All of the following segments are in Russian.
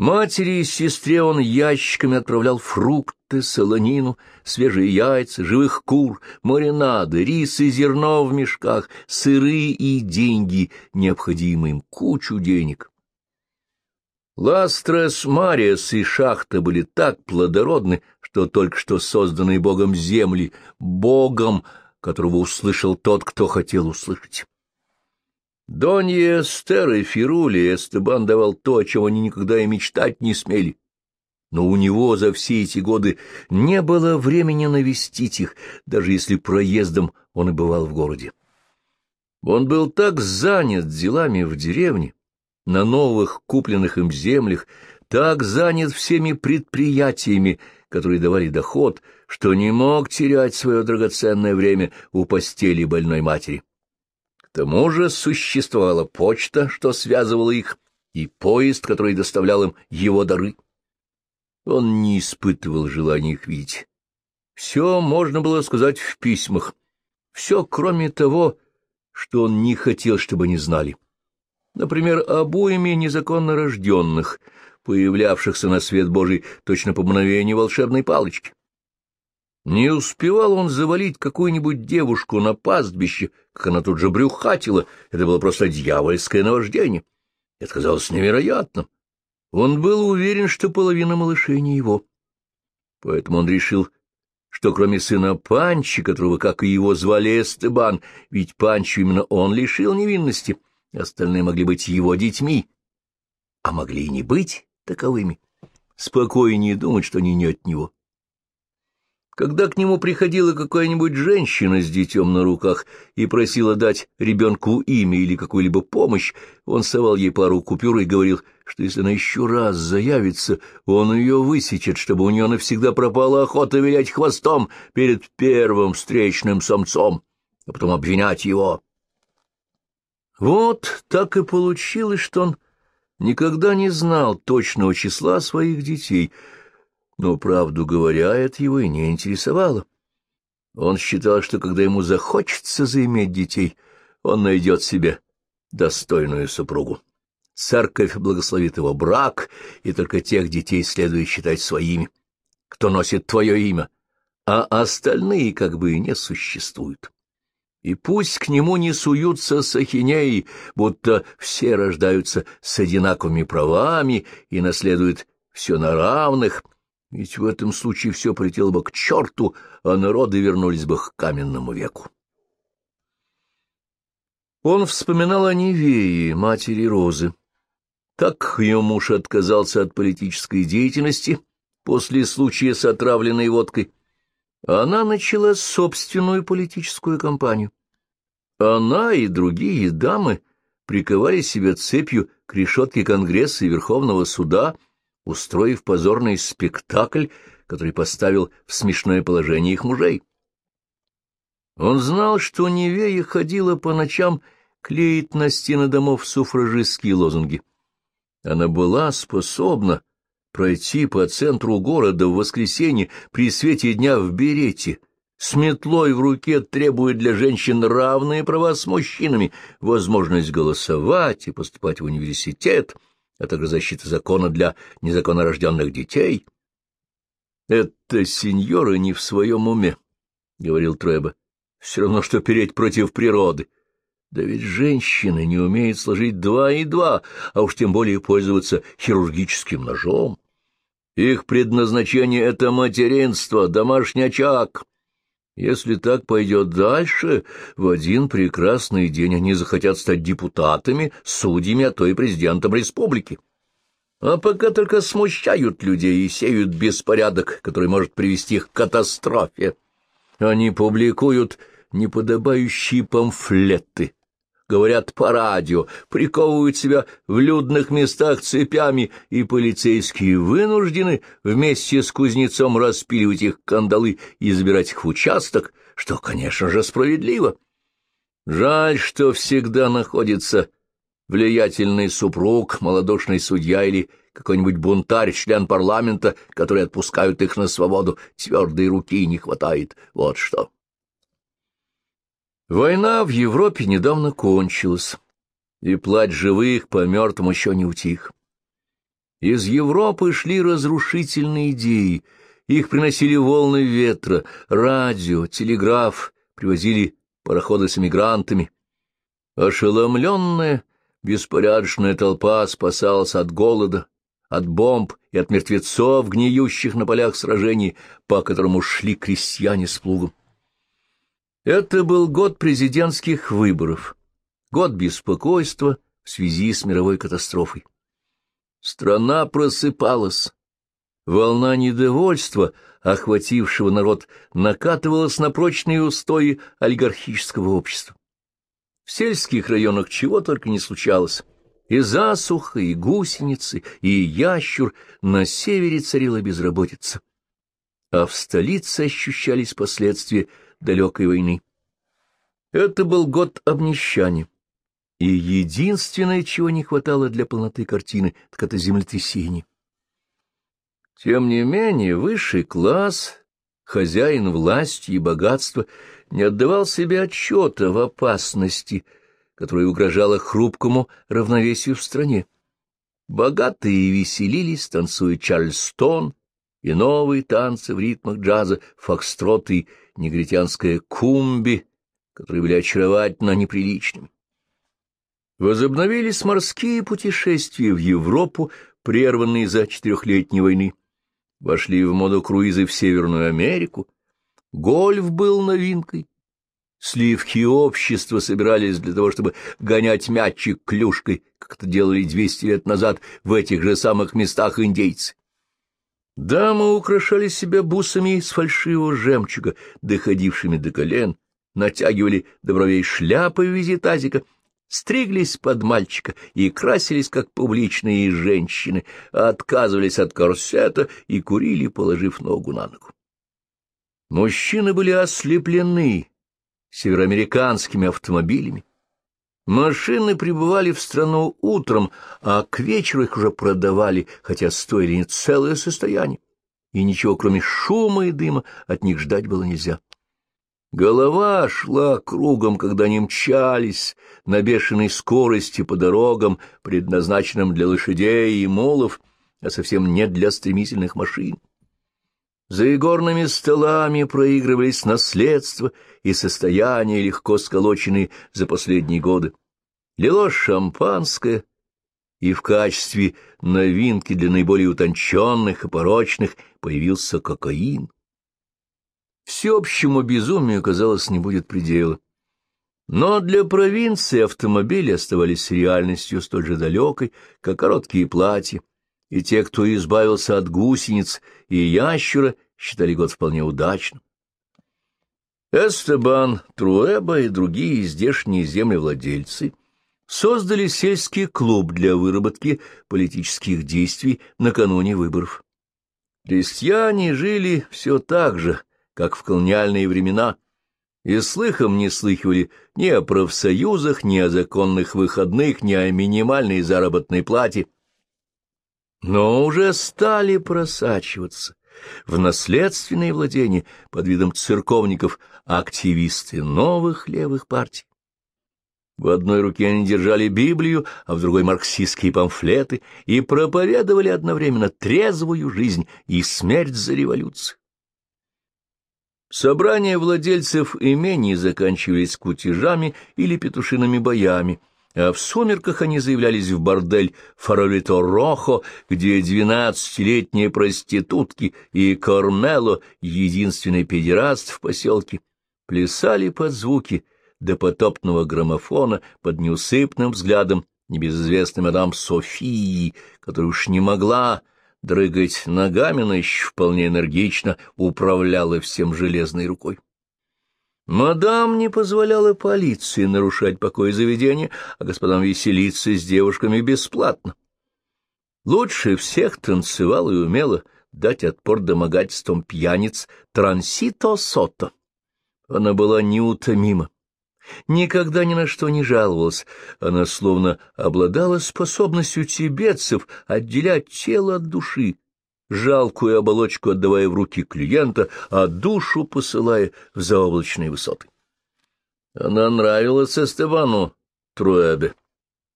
Матери и сестре он ящиками отправлял фрукты, солонину, свежие яйца, живых кур, маринады, рис и зерно в мешках, сыры и деньги, необходимые им кучу денег. Ластрес, Мариас и Шахта были так плодородны, что только что созданные Богом земли, Богом, которого услышал тот, кто хотел услышать. Донья Эстер и Фирули Эстебан давал то, о чем они никогда и мечтать не смели. Но у него за все эти годы не было времени навестить их, даже если проездом он и бывал в городе. Он был так занят делами в деревне, на новых купленных им землях, так занят всеми предприятиями, которые давали доход, что не мог терять свое драгоценное время у постели больной матери. Тому же существовала почта, что связывала их, и поезд, который доставлял им его дары. Он не испытывал желания их видеть. Все можно было сказать в письмах, все, кроме того, что он не хотел, чтобы они знали. Например, обоими незаконно рожденных, появлявшихся на свет Божий точно по мгновению волшебной палочки. Не успевал он завалить какую-нибудь девушку на пастбище, как она тут же брюхатила. Это было просто дьявольское наваждение. Это казалось невероятным. Он был уверен, что половина малышей не его. Поэтому он решил, что кроме сына Панчи, которого, как и его, звали Эстебан, ведь Панчу именно он лишил невинности, остальные могли быть его детьми, а могли и не быть таковыми. Спокойнее думать, что они не от него. Когда к нему приходила какая-нибудь женщина с детем на руках и просила дать ребенку имя или какую-либо помощь, он совал ей пару купюр и говорил, что если она еще раз заявится, он ее высечет, чтобы у нее навсегда пропала охота вилять хвостом перед первым встречным самцом, а потом обвинять его. Вот так и получилось, что он никогда не знал точного числа своих детей — но, правду говоря, это его и не интересовало. Он считал, что когда ему захочется заиметь детей, он найдет себе достойную супругу. Церковь благословит его брак, и только тех детей следует считать своими, кто носит твое имя, а остальные как бы и не существуют. И пусть к нему не суются сахинеи, будто все рождаются с одинаковыми правами и наследуют все на равных — ведь в этом случае все полетело бы к черту, а народы вернулись бы к каменному веку. Он вспоминал о Невее, матери Розы. Так ее муж отказался от политической деятельности после случая с отравленной водкой. Она начала собственную политическую кампанию. Она и другие дамы приковали себя цепью к решетке Конгресса и Верховного суда — устроив позорный спектакль, который поставил в смешное положение их мужей. Он знал, что Невея ходила по ночам клеить на стены домов суфражистские лозунги. Она была способна пройти по центру города в воскресенье при свете дня в берете, с метлой в руке требуя для женщин равные права с мужчинами, возможность голосовать и поступать в университет — а также защита закона для незаконнорожденных детей. — Это сеньора не в своем уме, — говорил Трэба. — Все равно, что переть против природы. Да ведь женщины не умеют сложить два и два, а уж тем более пользоваться хирургическим ножом. Их предназначение — это материнство, домашний очаг. Если так пойдет дальше, в один прекрасный день они захотят стать депутатами, судьями, а то и президентом республики. А пока только смущают людей и сеют беспорядок, который может привести их к катастрофе. Они публикуют неподобающие памфлеты, говорят по радио, приковывают себя в людных местах цепями, и полицейские вынуждены вместе с кузнецом распиливать их кандалы и забирать их в участок, что, конечно же, справедливо. Жаль, что всегда находится влиятельный супруг, малодушный судья или какой-нибудь бунтарь, член парламента, который отпускают их на свободу, твердой руки не хватает, вот что. Война в Европе недавно кончилась, и плач живых по мертвым еще не утих. Из Европы шли разрушительные идеи, их приносили волны ветра, радио, телеграф, привозили пароходы с эмигрантами. Ошеломленная, беспорядочная толпа спасалась от голода, от бомб и от мертвецов, гниющих на полях сражений, по которому шли крестьяне с плугом. Это был год президентских выборов, год беспокойства в связи с мировой катастрофой. Страна просыпалась. Волна недовольства, охватившего народ, накатывалась на прочные устои олигархического общества. В сельских районах чего только не случалось. И засуха, и гусеницы, и ящур, на севере царила безработица. А в столице ощущались последствия далекой войны. Это был год обнищания. И единственное, чего не хватало для полноты картины, так это землетрясение. Тем не менее, высший класс, хозяин власти и богатства, не отдавал себе отчета в опасности, которая угрожала хрупкому равновесию в стране. Богатые веселились, танцуя Чарльстон и новые танцы в ритмах джаза, фокстрот и негритянская кумби, которые были очаровательно неприличными. Возобновились морские путешествия в Европу, прерванные за четырехлетней войны. Вошли в моду круизы в Северную Америку. Гольф был новинкой. Сливки общества собирались для того, чтобы гонять мячик клюшкой, как это делали двести лет назад в этих же самых местах индейцы. Дамы украшали себя бусами из фальшивого жемчуга, доходившими до колен, натягивали до бровей шляпы в виде тазика — стриглись под мальчика и красились, как публичные женщины, отказывались от корсета и курили, положив ногу на ногу. Мужчины были ослеплены североамериканскими автомобилями. Машины прибывали в страну утром, а к вечеру их уже продавали, хотя стоили не целое состояние, и ничего, кроме шума и дыма, от них ждать было нельзя. Голова шла кругом, когда они мчались на бешеной скорости по дорогам, предназначенным для лошадей и молов, а совсем не для стремительных машин. За игорными столами проигрывались наследства и состояния, легко сколоченные за последние годы. Лилось шампанское, и в качестве новинки для наиболее утонченных и порочных появился кокаин. Всеобщему безумию, казалось, не будет предела. Но для провинции автомобили оставались реальностью столь же далекой, как короткие платья, и те, кто избавился от гусениц и ящера, считали год вполне удачным. Эстебан, Труэба и другие здешние землевладельцы создали сельский клуб для выработки политических действий накануне выборов. Крестьяне жили все так же, как в колониальные времена, и слыхом не слыхивали ни о профсоюзах, ни о законных выходных, ни о минимальной заработной плате, но уже стали просачиваться в наследственные владения под видом церковников активисты новых левых партий. В одной руке они держали Библию, а в другой — марксистские памфлеты, и проповедовали одновременно трезвую жизнь и смерть за революцию. Собрания владельцев имений заканчивались кутежами или петушиными боями, а в сумерках они заявлялись в бордель Фаролито-Рохо, где двенадцатилетние проститутки и Кормело, единственный педераст в поселке, плясали под звуки допотопного граммофона под неусыпным взглядом небезызвестной мадам Софии, которая уж не могла дрыгать ногами, но еще вполне энергично управляла всем железной рукой. Мадам не позволяла полиции нарушать покой заведения, а господам веселиться с девушками бесплатно. Лучше всех танцевала и умела дать отпор домогательствам пьяниц Трансито Сото. Она была неутомима никогда ни на что не жаловалась. Она словно обладала способностью тибетцев отделять тело от души, жалкую оболочку отдавая в руки клиента, а душу посылая в заоблачные высоты. Она нравилась Эстебану Труэбе,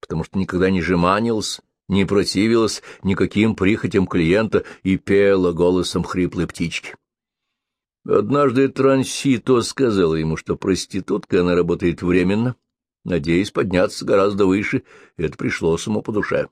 потому что никогда не жеманилась, не противилась никаким прихотям клиента и пела голосом хриплой птички. Однажды Трансито сказала ему, что проституткой она работает временно, надеясь подняться гораздо выше, и это пришло ему по душе.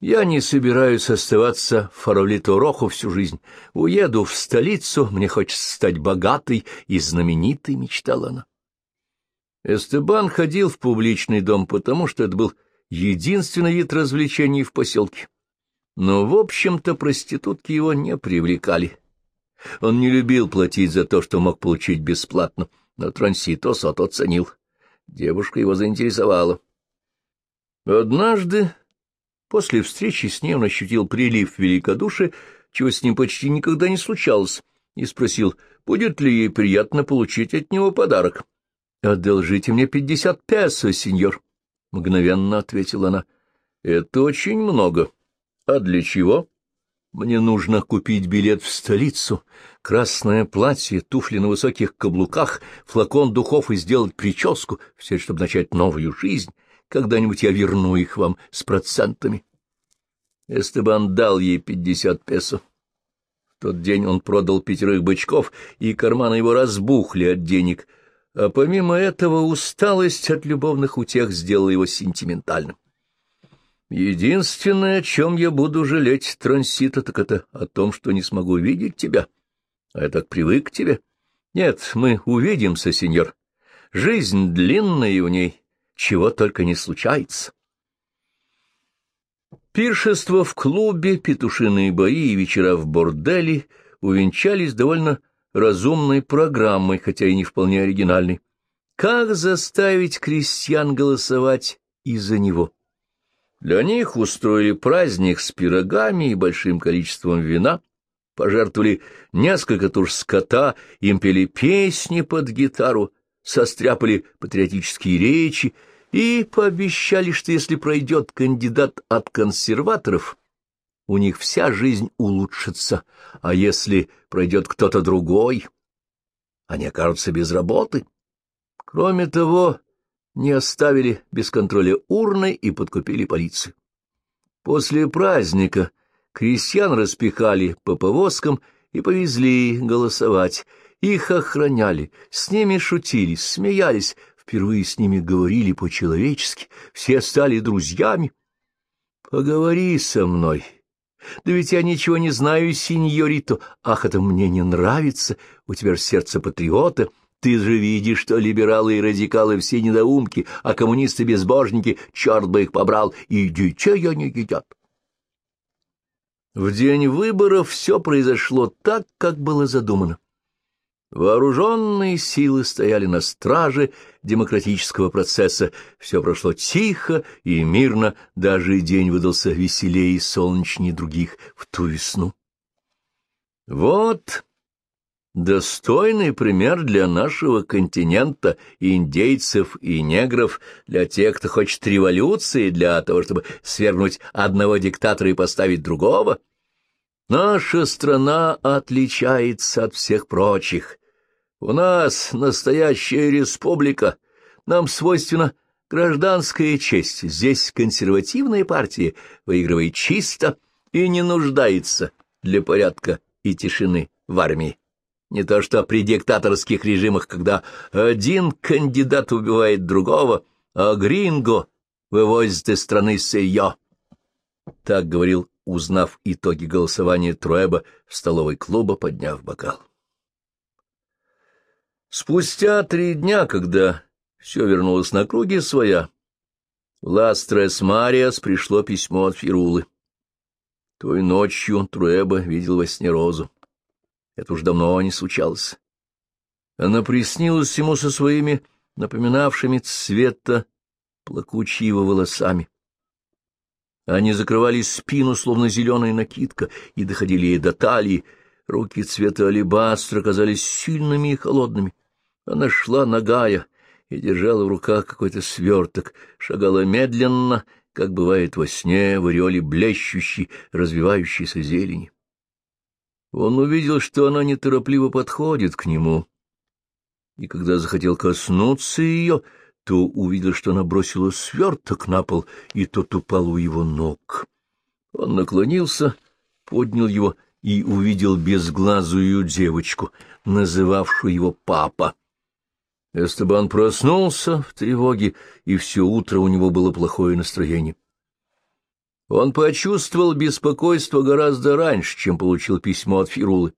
Я не собираюсь оставаться в Фаравлито-Роху всю жизнь. Уеду в столицу, мне хочется стать богатой и знаменитой, — мечтала она. Эстебан ходил в публичный дом, потому что это был единственный вид развлечений в поселке. Но, в общем-то, проститутки его не привлекали. Он не любил платить за то, что мог получить бесплатно, но Трансито Сото ценил. Девушка его заинтересовала. Однажды, после встречи с ней, он ощутил прилив великодушия, чего с ним почти никогда не случалось, и спросил, будет ли ей приятно получить от него подарок. «Одолжите мне пятьдесят песо, сеньор», — мгновенно ответила она. «Это очень много. А для чего?» «Мне нужно купить билет в столицу, красное платье, туфли на высоких каблуках, флакон духов и сделать прическу, все, чтобы начать новую жизнь. Когда-нибудь я верну их вам с процентами». Эстебан дал ей пятьдесят песо. В тот день он продал пятерых бычков, и карманы его разбухли от денег — а помимо этого усталость от любовных утех сделала его сентиментальным. Единственное, о чем я буду жалеть, Трансита, так это о том, что не смогу видеть тебя. А я так привык к тебе. Нет, мы увидимся, сеньор. Жизнь длинная, и в ней чего только не случается. Пиршество в клубе, петушиные бои и вечера в борделе увенчались довольно разумной программой, хотя и не вполне оригинальной. Как заставить крестьян голосовать из-за него? Для них устроили праздник с пирогами и большим количеством вина, пожертвовали несколько туш скота, им пели песни под гитару, состряпали патриотические речи и пообещали, что если пройдет кандидат от консерваторов, у них вся жизнь улучшится, а если пройдет кто-то другой, они окажутся без работы. Кроме того, не оставили без контроля урны и подкупили полицию. После праздника крестьян распихали по повозкам и повезли голосовать. Их охраняли, с ними шутили, смеялись, впервые с ними говорили по-человечески, все стали друзьями. «Поговори со мной», да ведь я ничего не знаю, сеньорито. Ах, это мне не нравится. У тебя же сердце патриота. Ты же видишь, что либералы и радикалы все недоумки, а коммунисты-безбожники, черт бы их побрал, и детей они едят. В день выборов все произошло так, как было задумано. Вооруженные силы стояли на страже демократического процесса, все прошло тихо и мирно, даже день выдался веселее и солнечнее других в ту весну. Вот достойный пример для нашего континента, индейцев и негров, для тех, кто хочет революции, для того, чтобы свергнуть одного диктатора и поставить другого. Наша страна отличается от всех прочих — у нас настоящая республика. Нам свойственна гражданская честь. Здесь консервативная партия выигрывает чисто и не нуждается для порядка и тишины в армии. Не то что при диктаторских режимах, когда один кандидат убивает другого, а гринго вывозит из страны сырье. Так говорил, узнав итоги голосования Труэба в столовой клуба, подняв бокал. Спустя три дня, когда все вернулось на круги своя, в Ластрес Мариас пришло письмо от Фирулы. Той ночью Труэба видел во сне розу. Это уж давно не случалось. Она приснилась ему со своими напоминавшими цвета плакучьего волосами. Они закрывали спину, словно зеленая накидка, и доходили ей до талии. Руки цвета алебастра казались сильными и холодными. Она шла нагая и держала в руках какой-то сверток, шагала медленно, как бывает во сне, в ореоле блещущей, развивающейся зелени. Он увидел, что она неторопливо подходит к нему, и когда захотел коснуться ее, то увидел, что она бросила сверток на пол, и тот упал у его ног. Он наклонился, поднял его и увидел безглазую девочку, называвшую его папа. Эстебан проснулся в тревоге, и все утро у него было плохое настроение. Он почувствовал беспокойство гораздо раньше, чем получил письмо от Фирулы.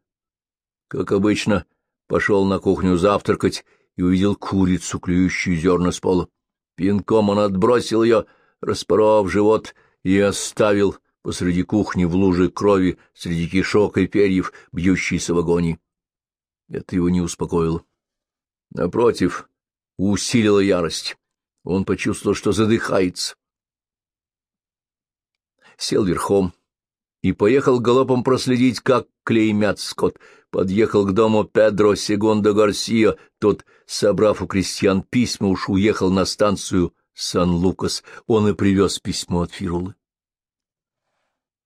Как обычно, пошел на кухню завтракать и увидел курицу, клюющую зерна с пола. Пинком он отбросил ее, распоров живот, и оставил посреди кухни в луже крови среди кишок и перьев, бьющейся в агонии. Это его не успокоило. Напротив, усилило ярость. Он почувствовал, что задыхается сел верхом и поехал галопом проследить, как клеймят скот. Подъехал к дому Педро Сегондо Гарсио, тот, собрав у крестьян письма, уж уехал на станцию Сан-Лукас. Он и привез письмо от Фирулы.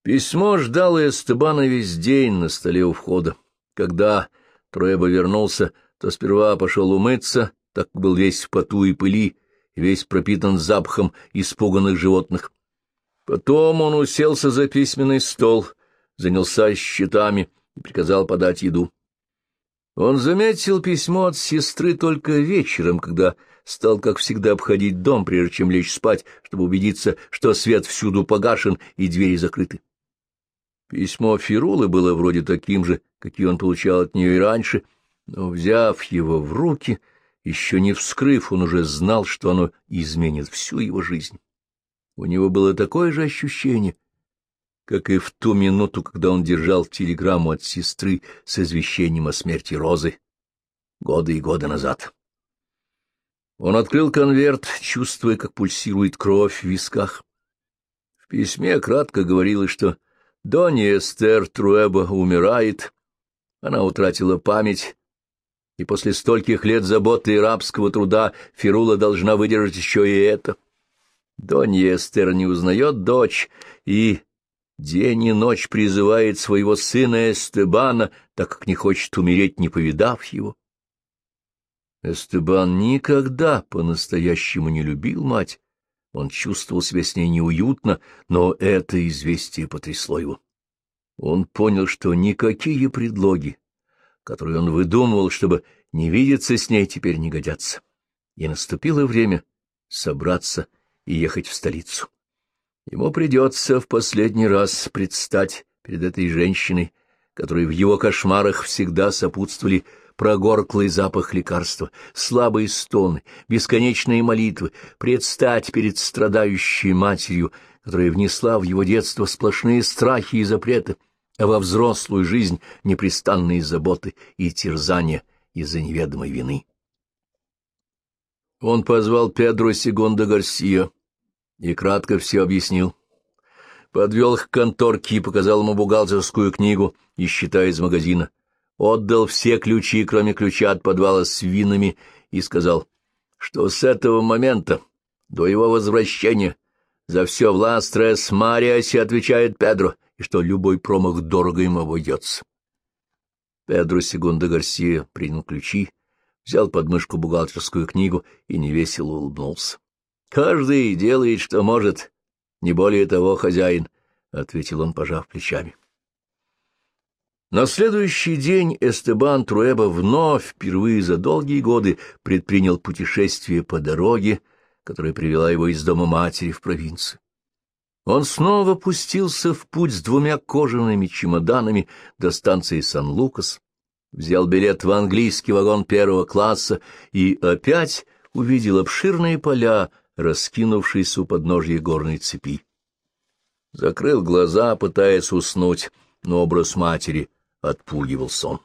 Письмо ждало Эстебана весь день на столе у входа. Когда Троеба вернулся, то сперва пошел умыться, так был весь в поту и пыли, весь пропитан запахом испуганных животных. Потом он уселся за письменный стол, занялся счетами и приказал подать еду. Он заметил письмо от сестры только вечером, когда стал, как всегда, обходить дом, прежде чем лечь спать, чтобы убедиться, что свет всюду погашен и двери закрыты. Письмо Фирулы было вроде таким же, какие он получал от нее и раньше, но, взяв его в руки, еще не вскрыв, он уже знал, что оно изменит всю его жизнь. У него было такое же ощущение, как и в ту минуту, когда он держал телеграмму от сестры с извещением о смерти Розы годы и годы назад. Он открыл конверт, чувствуя, как пульсирует кровь в висках. В письме кратко говорилось, что Донни Эстер Труэба умирает, она утратила память, и после стольких лет заботы и рабского труда Фирула должна выдержать еще и это — Донья Эстер не узнает дочь и день и ночь призывает своего сына Эстебана, так как не хочет умереть, не повидав его. Эстебан никогда по-настоящему не любил мать. Он чувствовал себя с ней неуютно, но это известие потрясло его. Он понял, что никакие предлоги, которые он выдумывал, чтобы не видеться с ней, теперь не годятся. И наступило время собраться и ехать в столицу. Ему придется в последний раз предстать перед этой женщиной, которой в его кошмарах всегда сопутствовали прогорклый запах лекарства, слабые стоны, бесконечные молитвы, предстать перед страдающей матерью, которая внесла в его детство сплошные страхи и запреты, а во взрослую жизнь непрестанные заботы и терзания из-за неведомой вины. Он позвал Педро Сегондо Гарсия и кратко все объяснил. Подвел их к конторке и показал ему бухгалтерскую книгу и счета из магазина. Отдал все ключи, кроме ключа от подвала с винами, и сказал, что с этого момента до его возвращения за все в Ластрес Мариасе отвечает Педро, и что любой промах дорого ему обойдется. Педро Сегунда Гарсия принял ключи, взял под мышку бухгалтерскую книгу и невесело улыбнулся. Каждый делает, что может, не более того хозяин, — ответил он, пожав плечами. На следующий день Эстебан Труэба вновь, впервые за долгие годы, предпринял путешествие по дороге, которая привела его из дома матери в провинцию. Он снова пустился в путь с двумя кожаными чемоданами до станции Сан-Лукас, взял билет в английский вагон первого класса и опять увидел обширные поля, раскинувшийся у подножья горной цепи. Закрыл глаза, пытаясь уснуть, но образ матери отпугивал сон.